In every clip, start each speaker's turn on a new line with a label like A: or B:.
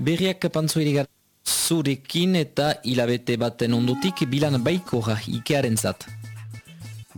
A: Berriak pantzuirigar zurekin eta hilabete baten ondotik bilan baikora ikearen zat.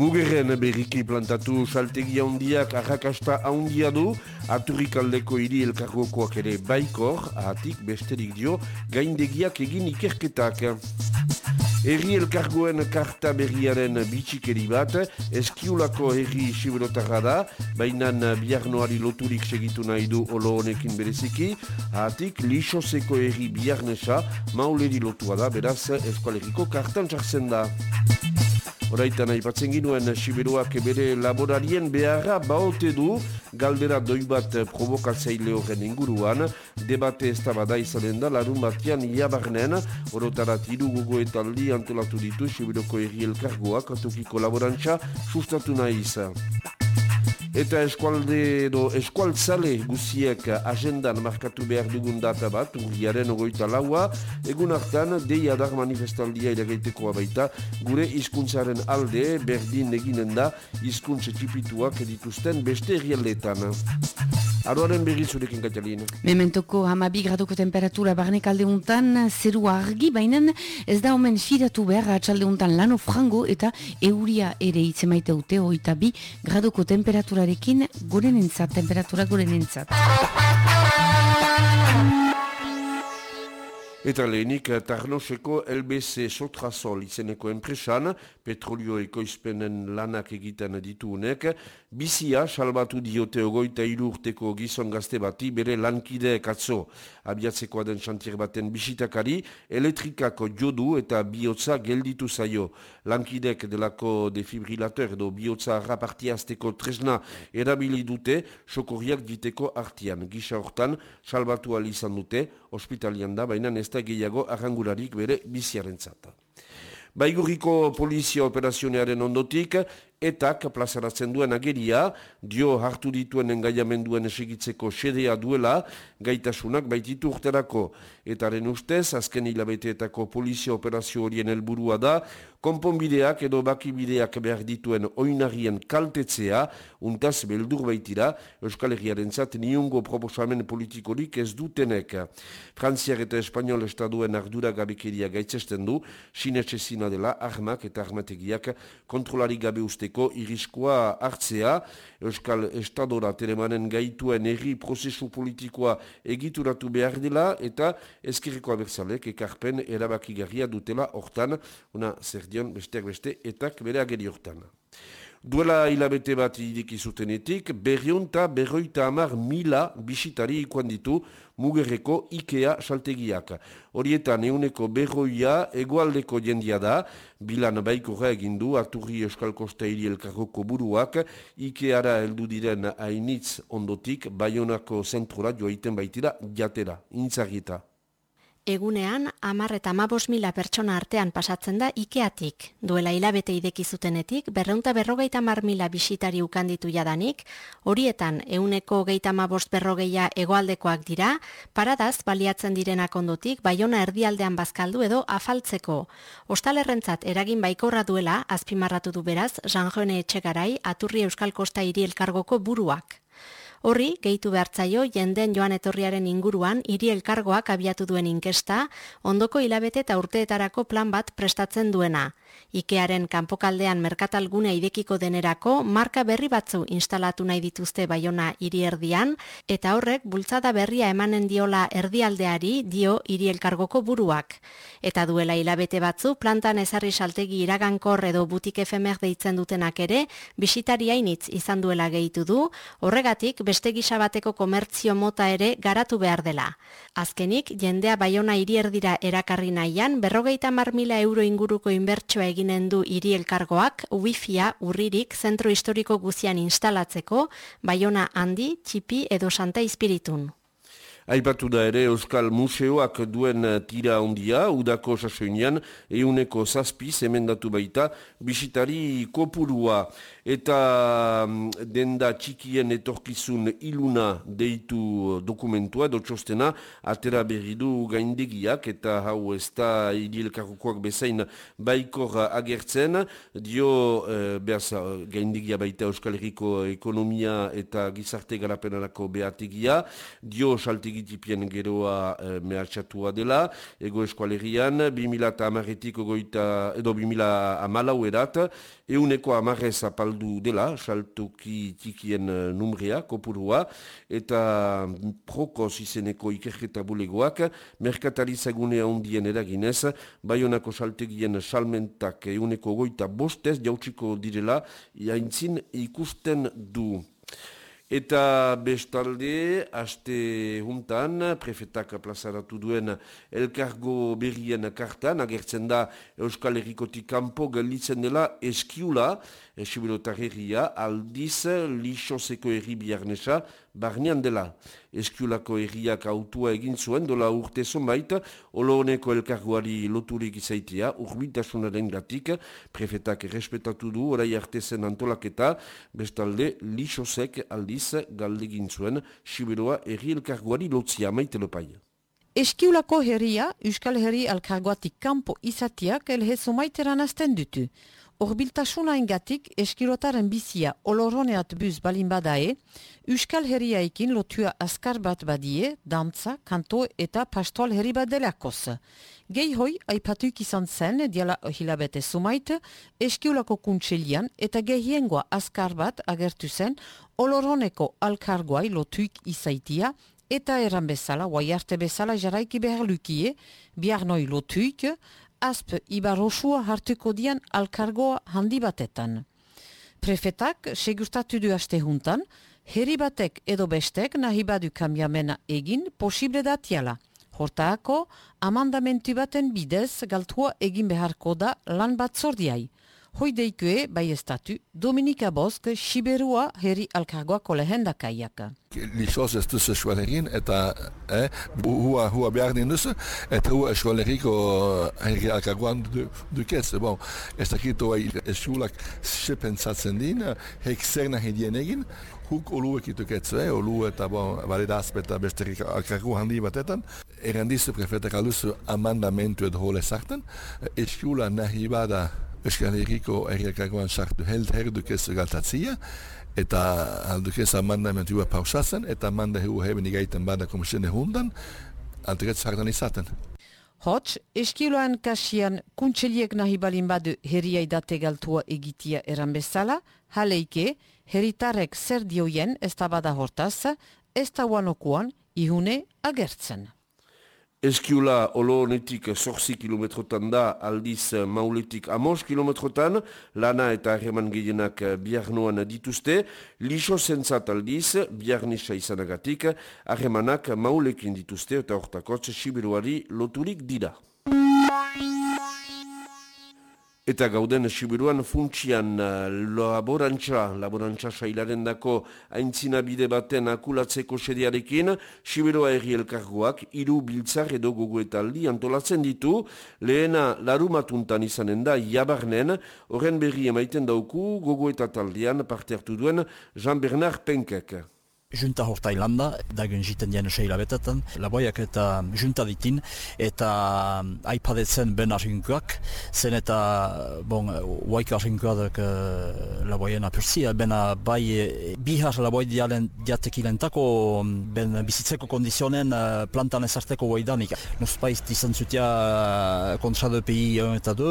B: Mugerren berriki plantatu saltegia hondiak arrakasta handia du, aturrikaldeko hiri elkargokoak ere baikor, ahatik besterik dio, gaindegiak egin ikerketak. Herri elkargoen karta berriaren bitxikeri bat, eskiulako herri siberotarra da, baina biarnoari loturik segitu nahi du olo honekin bereziki, hatik lixoseko herri biarnesa mauleri lotua da, beraz eskualeriko kartan txartzen da. Horaitan aipatzen ginuen Siberuak bere laborarien beharra baote du galdera doi bat provokatzaile horren inguruan debate ez da bada izanen da larun batian iabarnen orotarat iru gogoetaldi antolatu ditu Siberuko erri elkargoak atukiko laborantza sustatu nahi izan. Eta eskualde edo eskualtzale guziek agendan markatu behar dugun data bat, urriaren ogoita laua, egun hartan deia dar manifestaldia iragaitekoa baita, gure hizkuntzaren alde berdin eginen da hizkuntze txipituak dituzten beste errialdeetan. Aroaren berri zurekin Katalin.
C: Mementoko hamabi gradoko temperatura barnek alde untan, zeru argi, baina ez da omen firatu behar atxalde untan lano frango eta euria ere itzemaite ute oita bi gradoko temperaturarekin goren entzat, temperatura goren
B: Eta lehenik, Tarnoseko LBC Sotrazol izeneko enpresan, petrolio ekoizpenen lanak egiten dituunek, bizia salbatu diote ogoita irurteko gizon gazte bati bere lankideek atzo. Abiatzekoa den xantier baten bisitakari, elektrikako jodu eta bihotza gelditu zaio. Lankidek delako defibrilator edo bihotza rapartiazteko tresna erabili dute, sokorriak diteko artian. Gisa hortan, salbatu izan dute, ospitalian da, baina ez da gehiago arrangularik bere biziaren zata. Baigurriko polizia operazionearen ondotik, etak plazaratzen duen ageria, dio hartu dituen engaiamenduen esegitzeko sedea duela, gaitasunak baititu urterako. Etaren ustez, azken hilabeteetako polizia operazio horien helburua da, konponbideak edo bakibideak behar dituen oinarien kaltetzea, untaz beldur baitira, Euskal Herriaren zat niongo proposamen politikorik ez dutenek. Frantziar eta Espanol estaduen ardura gabekeria gaitzesten du, sinetxezina dela, armak eta armategiak kontrolari gabe usteko iriskoa hartzea, Euskal Estadora telemanen gaituen erri prozesu politikoa egituratu behar dela, eta ezkerriko abertzalek ekarpen erabakigarria dutela hortan, una zer dion besteak beste etak bere ageri hortan. Duela hilabete bat idiki zutenetik, berriunta berroita amar mila bisitari ikuan ditu mugerreko IKEA saltegiak. Horietan euneko berroia egoaldeko jendia da, bilan baiko egin du Arturri Euskal Kosta hiri elkarroko buruak, IKEAra heldu diren hainitz ondotik, Bayonako zentrora joaiten baitira jatera, intzarrieta.
D: Egunean, amar eta amabos mila pertsona artean pasatzen da Ikeatik. Duela hilabete ideki zutenetik, berreunta berrogeita mar mila bisitari ukanditu jadanik, horietan euneko geita amabost berrogeia egoaldekoak dira, paradaz baliatzen direnak ondotik, baiona erdialdean bazkaldu edo afaltzeko. Ostalerrentzat eragin baikorra duela, azpimarratu du beraz, Jean-Jone Etxegarai, Aturri Euskal Kosta Iri Elkargoko buruak. Horri, gehitu behartzaio jenden joan etorriaren inguruan hiri elkargoak abiatu duen inkesta, ondoko hilabete eta urteetarako plan bat prestatzen duena. Ikearen kanpokaldean merkatalgune idekiko denerako marka berri batzu instalatu nahi dituzte baiona hiri erdian, eta horrek bultzada berria emanen diola erdialdeari dio hiri elkargoko buruak. Eta duela hilabete batzu, plantan ezarri saltegi iragankor edo butik efemer deitzen dutenak ere, bisitaria initz izan duela gehitu du, horregatik beste gisa bateko komertzio mota ere garatu behar dela. Azkenik, jendea baiona hiri erdira erakarri nahian, berrogeita mar mila euro inguruko inbertsoa eginen du hiri elkargoak wifia urririk zentro historiko guzian instalatzeko, baiona handi, txipi edo santa ispiritun.
B: Aipatu da ere Euskal Museoak duen tira ondia, udako sasoinean, euneko zazpi zemendatu baita, bisitari kopurua. Eta mm, denda txikien etorkizun iluna deitu dokumentua, dotxostena, atera berri du gaindegiak, eta hau ez da idilkarrokoak bezain baikor agertzen, dio, e, behaz, gaindegia baita Euskal Herriko ekonomia eta gizarte garapenarako behategia, dio salte egitipien geroa e, mehatxatua dela, ego eskualerian, 2000 amaretik ogoita, edo 2000 amalau erat, euneko amarrez apaldu dela, saltoki tikien numrea, kopurua, eta prokoz izeneko ikerketa bulegoak, merkatarizagunea ondien eraginez, baionako saltegien salmentak euneko goita bostez jautsiko direla, jaintzin ikusten du. Eta bestalde, aste juntan, prefetak plazaratu duen elkargo berrien kartan, agertzen da Euskal Herrikotik kanpo galitzen dela eskiula, esibilotar herria, aldiz lixoseko herri biarnesa, barnean dela. Eskiulako herriak autua egin zuen, dola urte zonbait, olo honeko elkargoari loturik izaitia, urbitasunaren gatik, prefetak respetatu du, orai artezen antolaketa, bestalde lixosek aldiz galdegin zuen, sibiloa herri elkargoari lotzia maite lopai.
E: Eskiulako herria, Euskal Herri alkargoatik kanpo izatiak elhezo maiteran azten dutu. Horbiltasuna ingatik eskilotaren bizia oloroneat buz balin badae, Euskal Herriaikin lotua askar bat badie, dantza, kanto eta pastoal herri bat delakoz. Gehi hoi, aipatuik izan zen, diala hilabete sumait, eskiolako kuntselian eta gehiengoa askar bat agertu zen oloroneko alkargoai lotuik izaitia, eta eran bezala, guai arte bezala jaraiki behar lukie, biar noi lotuik, asp ibarosua hartuko dian alkargoa handi batetan. Prefetak segustatu du aste juntan, herri batek edo bestek nahi badu kambiamena egin posible datiala. Hortaako, amandamentu baten bidez galtua egin beharko da lan bat zordiai. Hoi deikue, bai estatu, Dominika Bosk, Siberua herri alkargoako lehendakaiak.
F: Lisos ez duzu eskualerin eta eh, hua, hua behar din duzu eta hua eskualeriko herri alkargoan duketz. Bon, ez dakit hoa eskulak sepentzatzen din, heik zer nahi dien egin, huk oluek ituketzu, eh, olu eta bon, validazpe eta besterik alkargo handi batetan. Erandizu prefetak aluzu amandamentu edo hole sartan, eskula nahi bada Euskal Herriko erriakagoan sartu held herdukez galtatzia, eta aldukez amandamentua pausatzen, eta amanda heu heben igaiten bada komisione hundan, aldukez sartan izaten.
E: Hots, eskiloan kasian kuntseliek nahi balin badu herriai date galtua egitia eran bezala, haleike, herritarek zer dioien ez da bada hortaz, ez da wanokuan ihune agertzen.
B: Eskiula olo honetik sorzi kilometrotan da aldiz mauletik amos kilometrotan, lana eta harreman gehienak biarnoan dituzte, liso zentzat aldiz, biarnisa izanagatik, harremanak maulekin dituzte eta hortakotz sibiruari loturik dira. Eta gauden Sibiruan funtsian uh, laborantza, laborantza sailaren dako aintzina bide baten akulatzeko sediarekin, Sibirua erri elkargoak iru biltzar edo gogoetaldi antolatzen ditu, lehena larumatuntan izanen da jabarnen, horren berri emaiten dauku gogoetataldian parte hartu duen Jean-Bernard Penkek.
G: Junta hor Tailanda, dagen jiten dien seila betetan, laboiak eta junta ditin, eta aipadetzen ben arginkoak, zen eta, bon, waik arginkoak uh, laboien apurtzia, bena bai e, bihar laboi dialen diatekilentako um, ben bizitzeko kondizionen uh, plantan ezarteko waidanik. Nuz paiz izan zutia uh, kontra de PI eta du,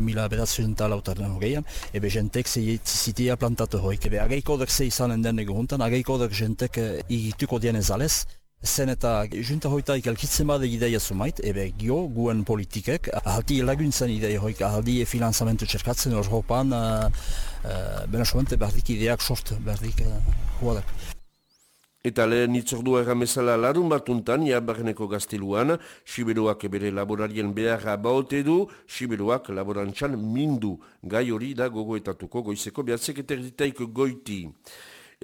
G: mila bedatzen eta lautaren hogeian, ebe jentek zitia plantatu hoik, ebe ageiko dek ze izanen den juntan, ageiko dek jentek igituko dien ezalez, zen eta junta hoitaik elkitzen bade ideia sumait, ebe gio guen politikek, ahalti laguntzen ideia hoik, ahaldi finanzamentu txerkatzen Europan, uh, uh, bena berdik ideak sort, berdik uh, huadak.
B: Eta lehen itzordua erramezala larun batuntan, jabarneko gazteluan, Siberuak bere laborarien beharra baote du, Siberuak laborantzan mindu, gai hori da gogoetatuko goizeko behatzek eterditaik goiti.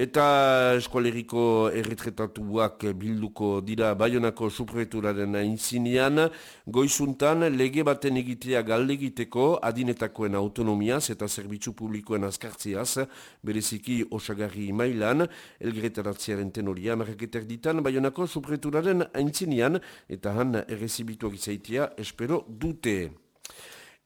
B: Eta eskualeriko erretretatuak bilduko dira Bayonako supreturaren aintzinean, goizuntan lege baten egitea galdegiteko adinetakoen autonomiaz eta zerbitzu publikoen azkartziaz, bereziki osagarri mailan, elgretaratziaren tenoria, marraketer ditan Bayonako supreturaren aintzinean, eta han errezibituak izaitia espero dute.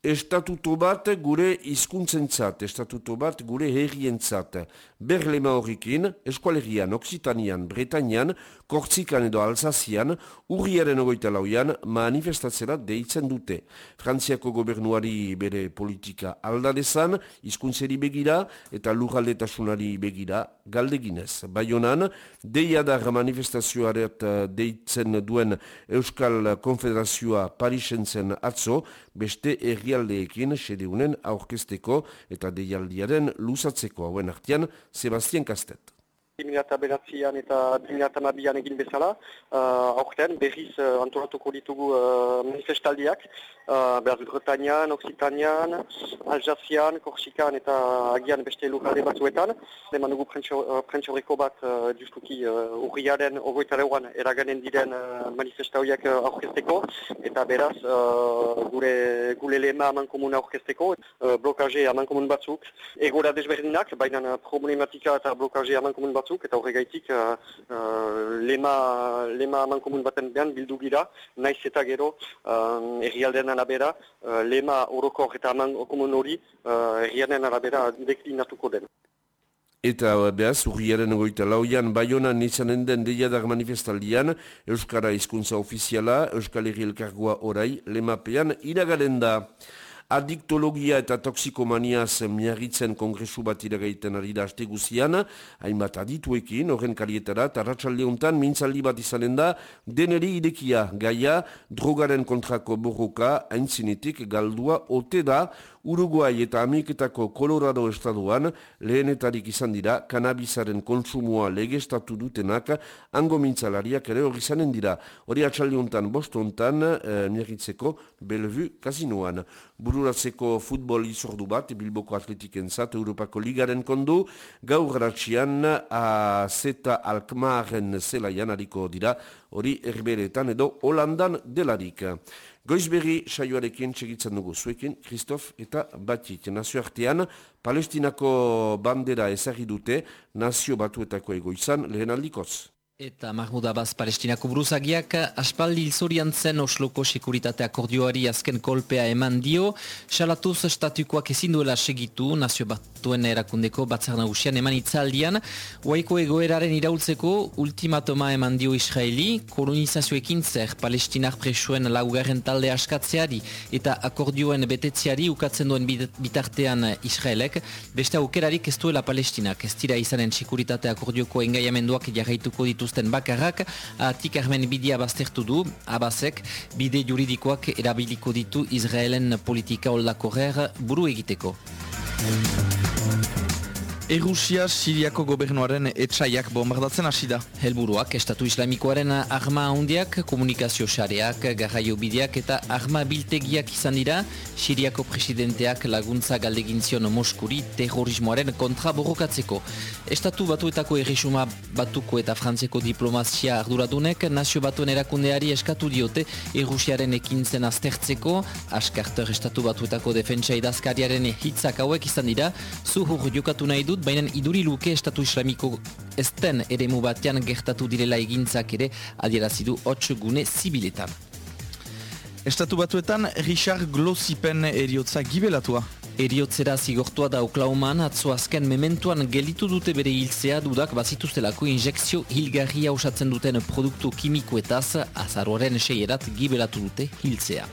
B: Estatuto bat gure hizkuntzentzat, estatuto bat gure herrientzat. Berlema horrekin, eskualerian, Oksitanian, Bretainian, Kortzikan edo Alsazian, urriaren ogoita lauian, manifestatzera deitzen dute. Frantziako gobernuari bere politika aldadezan, hizkuntzeri begira eta lurraldetasunari begira galdeginez. Baionan, deiadar manifestazioaret deitzen duen Euskal Konfederazioa Parisen zen atzo, beste errialdeekin sedeunen aurkesteko eta deialdiaren luzatzeko hauen artian Sebastian Kastet.
H: 2008an eta 2008an egin bezala, uh, aurten berriz uh, antolatuko ditugu uh, manifestaldiak, uh, behar Bretañan, Occitanian, Alsacian, Korsikan eta agian beste lugarre batzuetan. Eman dugu prentsoreko bat uh, justuki uh, urriaren ogoitareuan eraganen diren uh, manifestauiak uh, aurkezteko, eta beraz uh, gure, gure lema aman komuna aurkezteko, uh, blokaje aman komun batzuk, egora desberdinak, baina problematika eta blokaje aman komun batzuk, eta horregaitik uh, uh, lema, lema aman komun baten behan bildu gira, naiz eta gero uh, errialdean arabera, uh, lema orokor eta aman komun hori uh, errialdean arabera deklinatuko den.
B: Eta behaz, urriaren goita lauian, baionan izanen den deiadar manifestaldian, Euskara hizkuntza ofiziala, Euskal Herri Elkargoa orai, lemapean, iragaren da. Adiktologia eta toksikomaniaz miarritzen kongresu bat iragaiten ari da aste guzian, hainbat adituekin, horren kalietara, tarratxalde honetan, mintzaldi bat izanen da, deneri idekia, gaia, drogaren kontrako borroka, haintzinetik galdua, ote da, Uruguai eta Amiketako Colorado estaduan lehenetarik izan dira kanabizaren kontsumoa legestatu dutenak ango mintzalariak ere hori zanen dira. Hori atxaliontan bostontan e, miagitzeko Bellevue kasinoan. Bururatzeko futbol izordu bat Bilboko atletiken zat Europako ligaren kondu gaur ratxian a zeta alkmaaren zelaian hariko dira hori erberetan edo Holandan delarik. Goizberri saioarekin txegitzen dugu zuekin, Kristof eta Batik. Nazio artean, Palestinako bandera ezagri dute, nazio batuetako egoizan lehen aldikoz.
A: Eta Mahmoud Abbas Palestinako buruzagiak aspaldi ilzorian zen Osloko sekuritate akordioari azken kolpea eman dio, salatuz estatukoak ezin duela segitu nazio batuen erakundeko batzar nagusian eman itzaldian, waiko egoeraren iraultzeko ultimatoma eman dio Israeli, kolonizazioekin zer Palestinak presuen laugarren talde askatzeari eta akordioen betetziari ukatzen duen bitartean Israelek, beste aukerarik ez duela Palestinak, ez dira izanen sekuritate akordioko engaiamenduak jarraituko ditu dituzten bakarrak, atik armen bidea baztertu du, abazek, bide juridikoak erabiliko ditu Israelen politika holdako buru egiteko.
I: Errusia Siriako gobernuaren etxaiak bombardatzen hasi da.
A: Helburuak, Estatu Islamikoaren arma handiak, komunikazio xareak, garraio bideak eta arma biltegiak izan dira, Siriako presidenteak laguntza galdegintzion Moskuri terrorismoaren kontra borrokatzeko. Estatu batuetako erresuma batuko eta frantzeko diplomazia arduradunek, nazio batuen erakundeari eskatu diote Errusiaren ekintzen aztertzeko, askarter Estatu batuetako defentsa idazkariaren hitzak hauek izan dira, zuhur jokatu nahi du dut, baina iduri luke estatu islamiko ezten ere batean gertatu direla egintzak ere adierazidu hotx gune zibiletan.
I: Estatu batuetan Richard Glossipen eriotza gibelatua.
A: Eriotzera zigortua da Oklauman, atzo azken mementuan gelitu dute bere hiltzea dudak bazituztelako injekzio hilgarria usatzen duten produktu kimikoetaz, azaroaren seierat gibelatu dute hiltzea.